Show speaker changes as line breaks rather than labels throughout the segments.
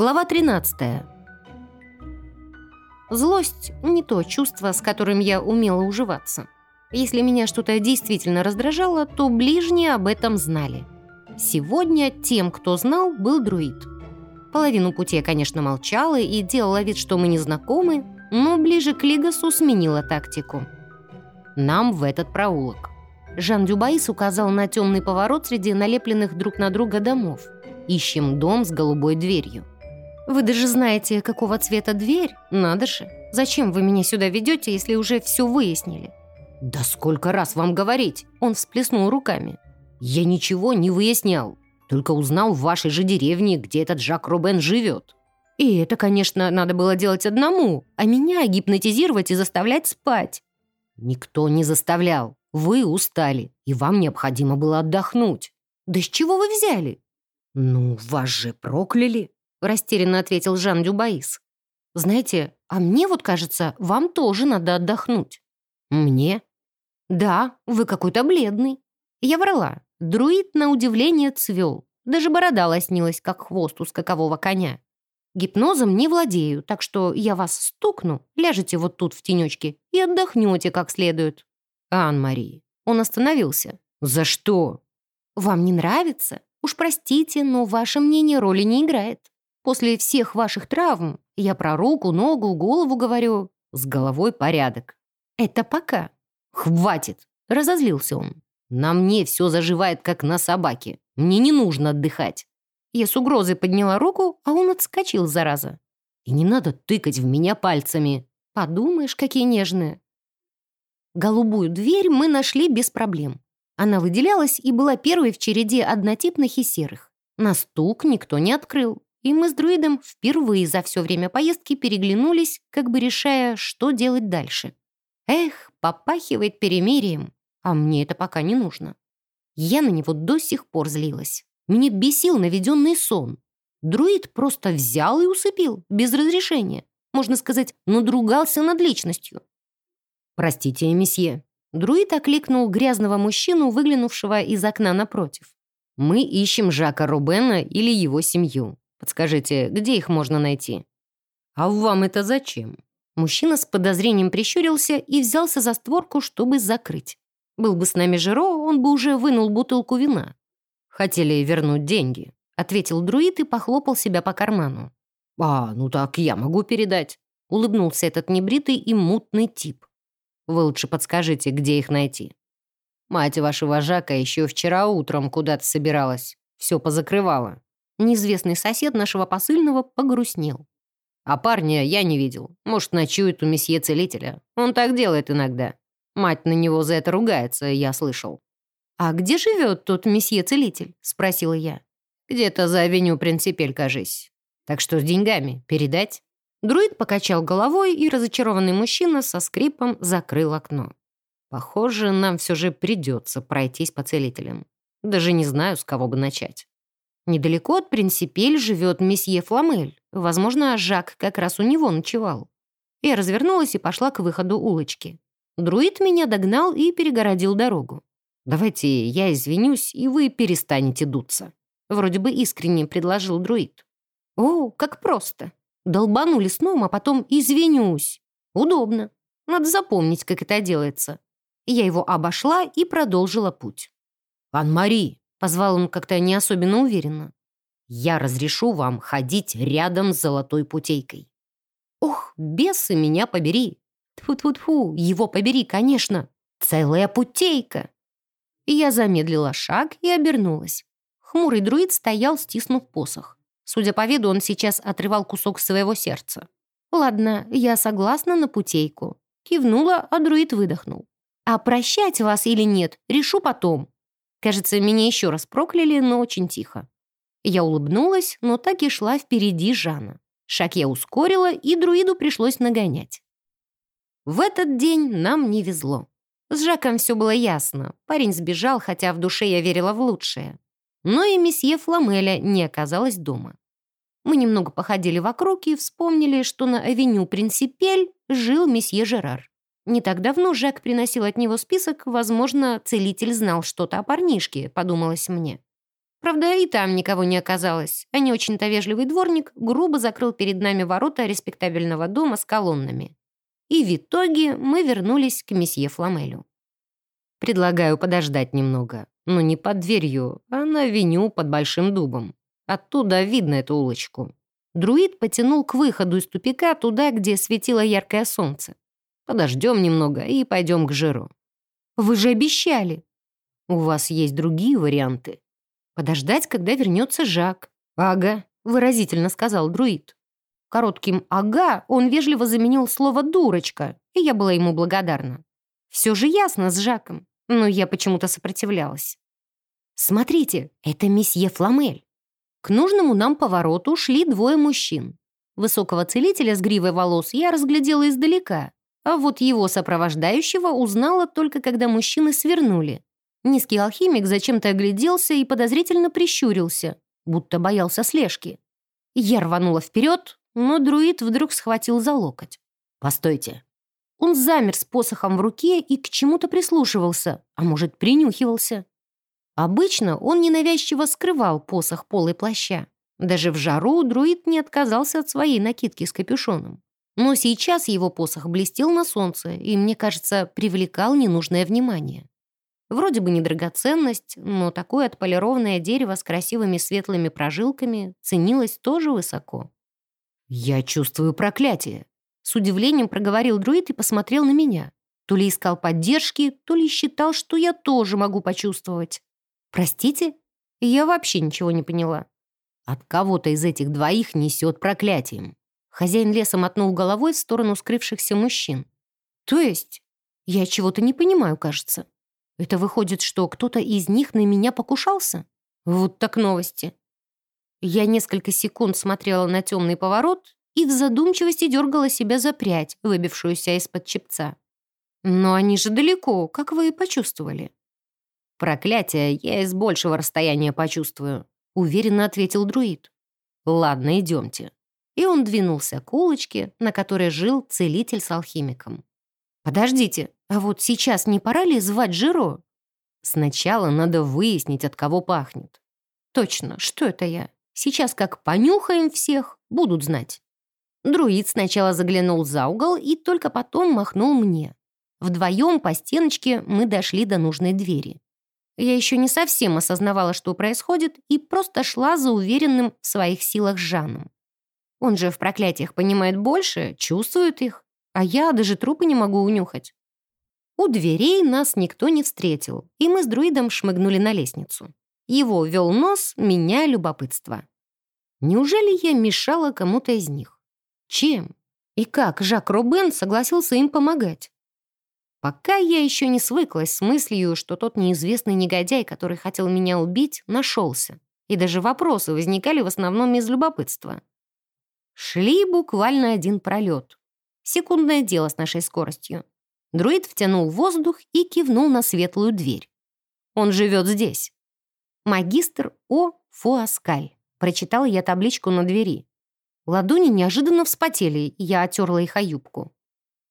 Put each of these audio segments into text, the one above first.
Глава 13. Злость — не то чувство, с которым я умела уживаться. Если меня что-то действительно раздражало, то ближние об этом знали. Сегодня тем, кто знал, был друид. Половину пути я, конечно, молчала и делала вид, что мы не знакомы, но ближе к Лигасу сменила тактику. Нам в этот проулок. Жан Дюбаис указал на темный поворот среди налепленных друг на друга домов. Ищем дом с голубой дверью. Вы даже знаете, какого цвета дверь? Надо же. Зачем вы меня сюда ведете, если уже все выяснили? Да сколько раз вам говорить? Он всплеснул руками. Я ничего не выяснял. Только узнал в вашей же деревне, где этот Жак Рубен живет. И это, конечно, надо было делать одному, а меня гипнотизировать и заставлять спать. Никто не заставлял. Вы устали, и вам необходимо было отдохнуть. Да с чего вы взяли? Ну, вас же прокляли растерянно ответил Жан Дюбаис. «Знаете, а мне вот кажется, вам тоже надо отдохнуть». «Мне?» «Да, вы какой-то бледный». Я врала. Друид, на удивление, цвел. Даже борода лоснилась, как хвост у скакового коня. Гипнозом не владею, так что я вас стукну, ляжете вот тут в тенечке и отдохнете как следует. Ан-Мари. Он остановился. За что? Вам не нравится? Уж простите, но ваше мнение роли не играет. После всех ваших травм я про руку, ногу, голову говорю. С головой порядок. Это пока. Хватит. Разозлился он. На мне все заживает, как на собаке. Мне не нужно отдыхать. Я с угрозой подняла руку, а он отскочил, зараза. И не надо тыкать в меня пальцами. Подумаешь, какие нежные. Голубую дверь мы нашли без проблем. Она выделялась и была первой в череде однотипных и серых. На стук никто не открыл и мы с друидом впервые за все время поездки переглянулись, как бы решая, что делать дальше. Эх, попахивает перемирием, а мне это пока не нужно. Я на него до сих пор злилась. Меня бесил наведенный сон. Друид просто взял и усыпил, без разрешения. Можно сказать, надругался над личностью. «Простите, месье». Друид окликнул грязного мужчину, выглянувшего из окна напротив. «Мы ищем Жака Рубена или его семью. Подскажите, где их можно найти?» «А вам это зачем?» Мужчина с подозрением прищурился и взялся за створку, чтобы закрыть. Был бы с нами Жиро, он бы уже вынул бутылку вина. «Хотели вернуть деньги», — ответил друид и похлопал себя по карману. «А, ну так я могу передать», — улыбнулся этот небритый и мутный тип. «Вы лучше подскажите, где их найти». «Мать вашего Жака еще вчера утром куда-то собиралась. Все позакрывала. Неизвестный сосед нашего посыльного погрустнел. А парня я не видел. Может, ночует у месье-целителя. Он так делает иногда. Мать на него за это ругается, я слышал. «А где живет тот месье-целитель?» — спросила я. «Где-то за авеню Принципель, кажись. Так что с деньгами передать?» Друид покачал головой, и разочарованный мужчина со скрипом закрыл окно. «Похоже, нам все же придется пройтись по целителям. Даже не знаю, с кого бы начать». Недалеко от Принципель живет месье Фламель. Возможно, Жак как раз у него ночевал. Я развернулась и пошла к выходу улочки. Друид меня догнал и перегородил дорогу. «Давайте я извинюсь, и вы перестанете дуться», — вроде бы искренне предложил друид. «О, как просто. Долбанули сном, а потом извинюсь. Удобно. Надо запомнить, как это делается». Я его обошла и продолжила путь. «Ан-Мари!» Позвал он как-то не особенно уверенно. «Я разрешу вам ходить рядом с золотой путейкой». «Ох, бесы меня побери!» Тфу-тфу-тфу, его побери, конечно. Целая путейка. Я замедлила шаг и обернулась. Хмурый друид стоял, стиснув посох. Судя по виду, он сейчас отрывал кусок своего сердца. «Ладно, я согласна на путейку». Кивнула, а друид выдохнул. «А прощать вас или нет, решу потом. Кажется, меня еще раз прокляли, но очень тихо. Я улыбнулась, но так и шла впереди Жана. Шаг я ускорила, и друиду пришлось нагонять. В этот день нам не везло. С Жаком все было ясно. Парень сбежал, хотя в душе я верила в лучшее. Но и месье Фламеля не оказалось дома. Мы немного походили вокруг и вспомнили, что на авеню Принципель жил месье Жерар. Не так давно Жак приносил от него список, возможно, целитель знал что-то о парнишке, подумалось мне. Правда, и там никого не оказалось, а не очень-то вежливый дворник грубо закрыл перед нами ворота респектабельного дома с колоннами. И в итоге мы вернулись к месье Фламелю. Предлагаю подождать немного, но не под дверью, а на авеню под Большим дубом. Оттуда видно эту улочку. Друид потянул к выходу из тупика туда, где светило яркое солнце. Подождем немного и пойдем к жиру. Вы же обещали. У вас есть другие варианты. Подождать, когда вернется Жак. Ага, выразительно сказал друид. Коротким «ага» он вежливо заменил слово «дурочка», и я была ему благодарна. Все же ясно с Жаком, но я почему-то сопротивлялась. «Смотрите, это месье Фламель». К нужному нам повороту шли двое мужчин. Высокого целителя с гривой волос я разглядела издалека, а вот его сопровождающего узнала только когда мужчины свернули. Низкий алхимик зачем-то огляделся и подозрительно прищурился, будто боялся слежки. Я рванула вперед, но друид вдруг схватил за локоть. «Постойте». Он замер с посохом в руке и к чему-то прислушивался, а может, принюхивался. Обычно он ненавязчиво скрывал посох полой плаща. Даже в жару друид не отказался от своей накидки с капюшоном. Но сейчас его посох блестел на солнце и, мне кажется, привлекал ненужное внимание. Вроде бы не драгоценность, но такое отполированное дерево с красивыми светлыми прожилками ценилось тоже высоко. «Я чувствую проклятие», — с удивлением проговорил друид и посмотрел на меня. То ли искал поддержки, то ли считал, что я тоже могу почувствовать. «Простите? Я вообще ничего не поняла». От кого-то из этих двоих несет проклятием. Хозяин леса мотнул головой в сторону скрывшихся мужчин. «То есть? Я чего-то не понимаю, кажется. Это выходит, что кто-то из них на меня покушался? Вот так новости. Я несколько секунд смотрела на темный поворот и в задумчивости дергала себя за прядь, выбившуюся из-под чепца. Но они же далеко, как вы и почувствовали. Проклятие я из большего расстояния почувствую, уверенно ответил друид. Ладно, идемте. И он двинулся к улочке, на которой жил целитель с алхимиком. «Подождите, а вот сейчас не пора ли звать Жиро?» «Сначала надо выяснить, от кого пахнет». «Точно, что это я? Сейчас как понюхаем всех, будут знать». Друид сначала заглянул за угол и только потом махнул мне. Вдвоем по стеночке мы дошли до нужной двери. Я еще не совсем осознавала, что происходит, и просто шла за уверенным в своих силах Жаном. Он же в проклятиях понимает больше, чувствует их. А я даже трупы не могу унюхать. У дверей нас никто не встретил, и мы с друидом шмыгнули на лестницу. Его вел нос, меня любопытство. Неужели я мешала кому-то из них? Чем? И как Жак Робен согласился им помогать? Пока я еще не свыклась с мыслью, что тот неизвестный негодяй, который хотел меня убить, нашелся. И даже вопросы возникали в основном из любопытства. Шли буквально один пролет. Секундное дело с нашей скоростью. Друид втянул воздух и кивнул на светлую дверь. Он живет здесь. Магистр О. Фуаскаль. Прочитала я табличку на двери. Ладони неожиданно вспотели, и я отерла их о юбку.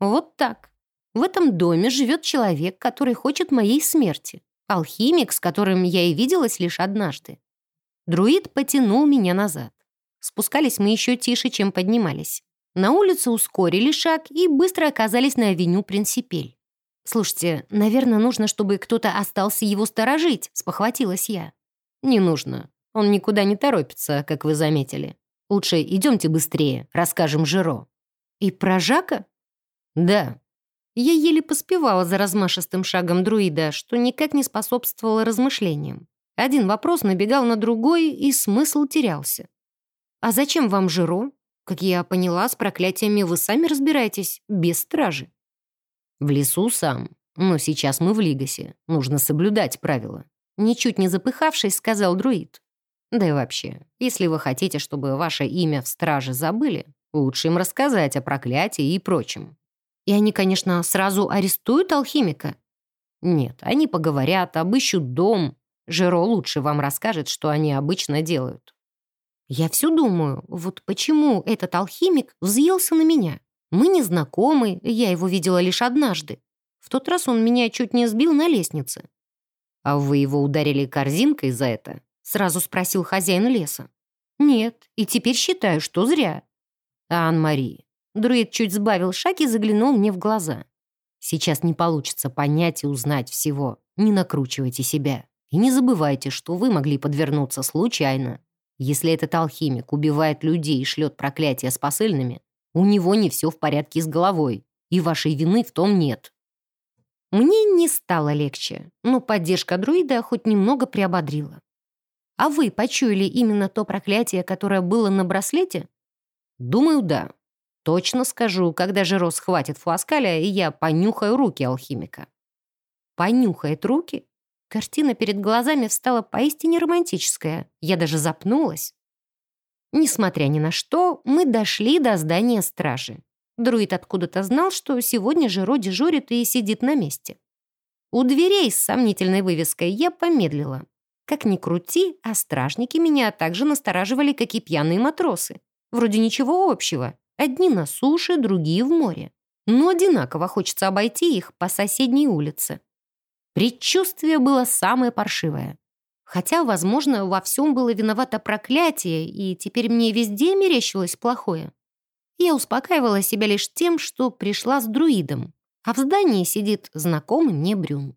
Вот так. В этом доме живет человек, который хочет моей смерти. Алхимик, с которым я и виделась лишь однажды. Друид потянул меня назад. Спускались мы еще тише, чем поднимались. На улице ускорили шаг и быстро оказались на авеню Принципель. «Слушайте, наверное, нужно, чтобы кто-то остался его сторожить», — спохватилась я. «Не нужно. Он никуда не торопится, как вы заметили. Лучше идемте быстрее, расскажем Жиро». «И про Жака?» «Да». Я еле поспевала за размашистым шагом друида, что никак не способствовало размышлениям. Один вопрос набегал на другой, и смысл терялся. «А зачем вам Жиро?» Как я поняла, с проклятиями вы сами разбираетесь, без стражи. В лесу сам, но сейчас мы в Лигасе. Нужно соблюдать правила. Ничуть не запыхавшись, сказал друид. Да и вообще, если вы хотите, чтобы ваше имя в страже забыли, лучше им рассказать о проклятии и прочем. И они, конечно, сразу арестуют алхимика. Нет, они поговорят, обыщут дом. Жиро лучше вам расскажет, что они обычно делают. Я все думаю, вот почему этот алхимик взъелся на меня? Мы не знакомы, я его видела лишь однажды. В тот раз он меня чуть не сбил на лестнице. А вы его ударили корзинкой за это? Сразу спросил хозяин леса. Нет, и теперь считаю, что зря. Ан-Мари. Друид чуть сбавил шаг и заглянул мне в глаза. Сейчас не получится понять и узнать всего. Не накручивайте себя. И не забывайте, что вы могли подвернуться случайно. Если этот алхимик убивает людей и шлет проклятия с посыльными, у него не все в порядке с головой, и вашей вины в том нет. Мне не стало легче, но поддержка друида хоть немного приободрила. А вы почуяли именно то проклятие, которое было на браслете? Думаю, да. Точно скажу, когда Жиро схватит Фуаскаля, и я понюхаю руки алхимика. Понюхает руки? Картина перед глазами встала поистине романтическая. Я даже запнулась. Несмотря ни на что, мы дошли до здания стражи. Друид откуда-то знал, что сегодня Жиро дежурит и сидит на месте. У дверей с сомнительной вывеской я помедлила. Как ни крути, а стражники меня также настораживали, как и пьяные матросы. Вроде ничего общего. Одни на суше, другие в море. Но одинаково хочется обойти их по соседней улице. Предчувствие было самое паршивое. Хотя, возможно, во всем было виновато проклятие, и теперь мне везде мерещилось плохое. Я успокаивала себя лишь тем, что пришла с друидом, а в здании сидит знакомый мне Брюн.